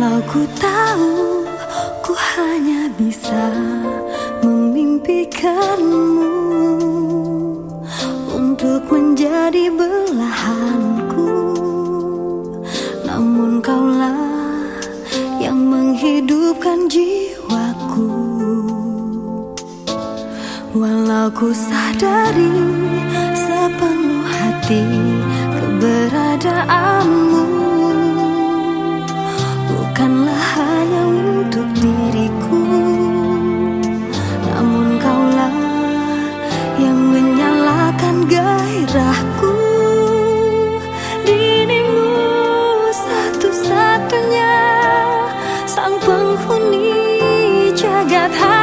Aku tahu ku hanya bisa memimpikanmu Untuk menjadi belahanku. Namun kaulah yang menghidupkan jiwaku. Walau ku sadari sepenuh hati keberadaanmu 他